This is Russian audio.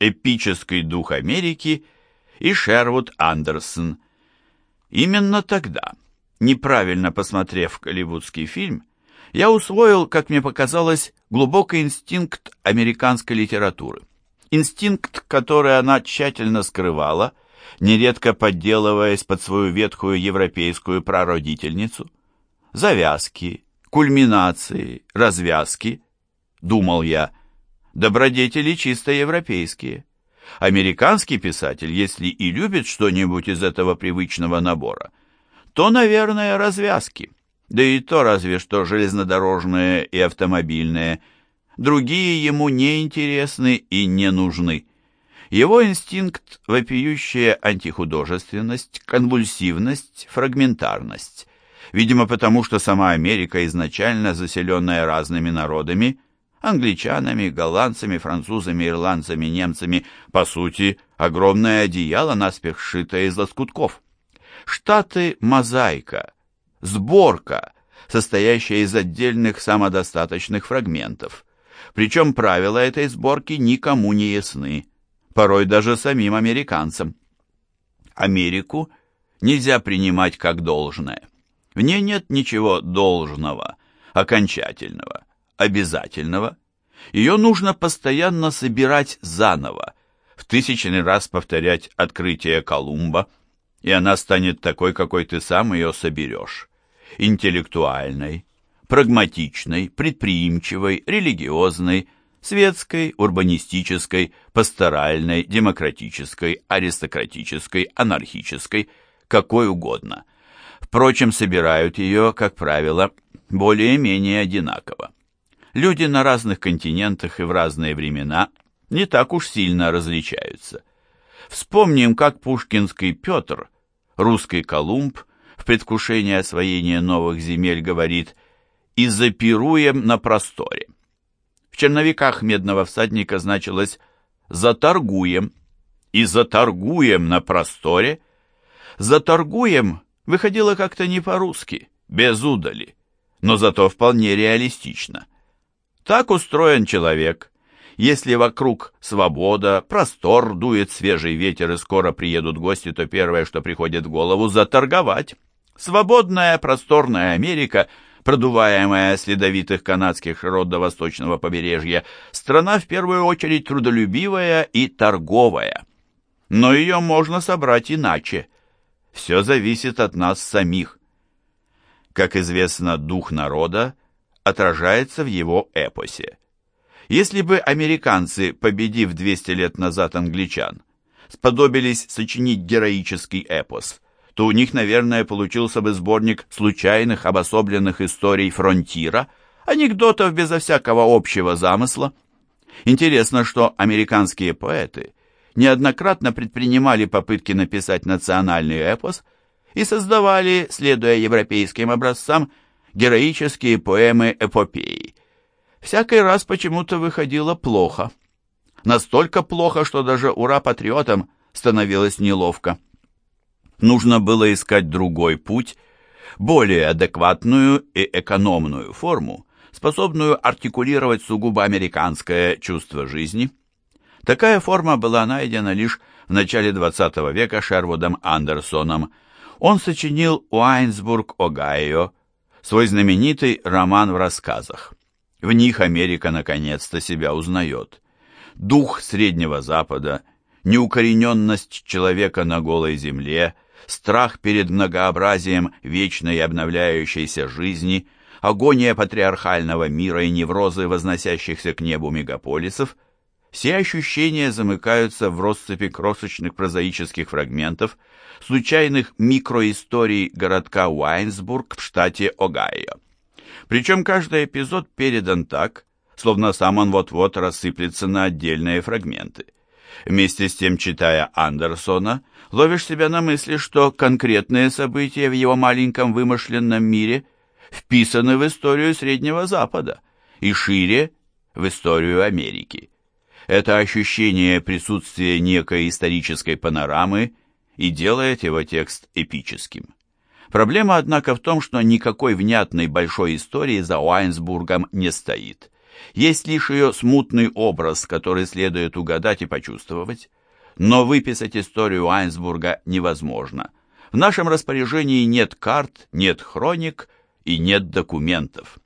эпический дух Америки и Шервуд Андерсон. Именно тогда, неправильно посмотрев голливудский фильм, я усвоил, как мне показалось, глубокий инстинкт американской литературы. Инстинкт, который она тщательно скрывала, нередко подделываясь под свою ветхую европейскую прародительницу. Завязки, кульминации, развязки, думал я, добродетели чисто европейские. Американский писатель, если и любит что-нибудь из этого привычного набора, то, наверное, развязки. Да и то разве что железнодорожные и автомобильные. Другие ему не интересны и не нужны. Его инстинкт – вопиющая антихудожественность, конвульсивность, фрагментарность. Видимо, потому что сама Америка, изначально заселенная разными народами, англичанами, голландцами, французами, ирландцами, немцами, по сути, огромное одеяло, наспех сшитое из лоскутков. Штаты – мозаика, сборка, состоящая из отдельных самодостаточных фрагментов. Причем правила этой сборки никому не ясны, порой даже самим американцам. Америку нельзя принимать как должное. В ней нет ничего должного, окончательного обязательного. Ее нужно постоянно собирать заново, в тысячный раз повторять открытие Колумба, и она станет такой, какой ты сам ее соберешь. Интеллектуальной, прагматичной, предприимчивой, религиозной, светской, урбанистической, пасторальной, демократической, аристократической, анархической, какой угодно. Впрочем, собирают ее, как правило, более-менее одинаково люди на разных континентах и в разные времена не так уж сильно различаются. Вспомним, как пушкинский Петр, русский Колумб, в предвкушении освоения новых земель говорит «и запируем на просторе». В черновиках «Медного всадника» значилось «заторгуем» и «заторгуем на просторе». «Заторгуем» выходило как-то не по-русски, без удали, но зато вполне реалистично – так устроен человек. Если вокруг свобода, простор, дует свежий ветер и скоро приедут гости, то первое, что приходит в голову, заторговать. Свободная, просторная Америка, продуваемая с ледовитых канадских широт до восточного побережья, страна в первую очередь трудолюбивая и торговая. Но ее можно собрать иначе. Все зависит от нас самих. Как известно, дух народа – отражается в его эпосе. Если бы американцы, победив 200 лет назад англичан, сподобились сочинить героический эпос, то у них, наверное, получился бы сборник случайных обособленных историй фронтира, анекдотов безо всякого общего замысла. Интересно, что американские поэты неоднократно предпринимали попытки написать национальный эпос и создавали, следуя европейским образцам, героические поэмы-эпопеи. Всякий раз почему-то выходило плохо. Настолько плохо, что даже ура-патриотам становилось неловко. Нужно было искать другой путь, более адекватную и экономную форму, способную артикулировать сугубо американское чувство жизни. Такая форма была найдена лишь в начале XX века Шервудом Андерсоном. Он сочинил «Уайнсбург, Огайо», свой знаменитый роман в рассказах. В них Америка наконец-то себя узнает. Дух Среднего Запада, неукорененность человека на голой земле, страх перед многообразием вечной обновляющейся жизни, агония патриархального мира и неврозы возносящихся к небу мегаполисов – все ощущения замыкаются в россыпи крошечных прозаических фрагментов, случайных микроисторий городка Уайнсбург в штате Огайо. Причем каждый эпизод передан так, словно сам он вот-вот рассыплется на отдельные фрагменты. Вместе с тем, читая Андерсона, ловишь себя на мысли, что конкретные события в его маленьком вымышленном мире вписаны в историю Среднего Запада и шире в историю Америки. Это ощущение присутствия некой исторической панорамы и делает его текст эпическим. Проблема, однако, в том, что никакой внятной большой истории за Уайнсбургом не стоит. Есть лишь ее смутный образ, который следует угадать и почувствовать. Но выписать историю Айнсбурга невозможно. В нашем распоряжении нет карт, нет хроник и нет документов.